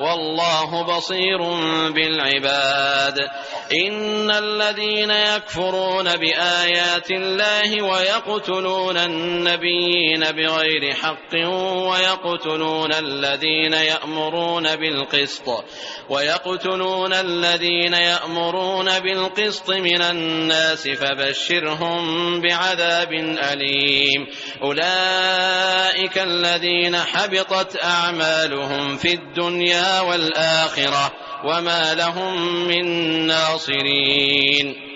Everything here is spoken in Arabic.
والله بصير بالعباد. إن الذين يكفرون بآيات الله ويقتلون النبيين بغير حق ويقتلون الذين يأمرون بالقسط ويقتلون الذين يأمرون بالقسط من الناس فبشرهم بعذاب أليم. أولئك الذين حبطت أعمالهم في والآخرة وما لهم من ناصرين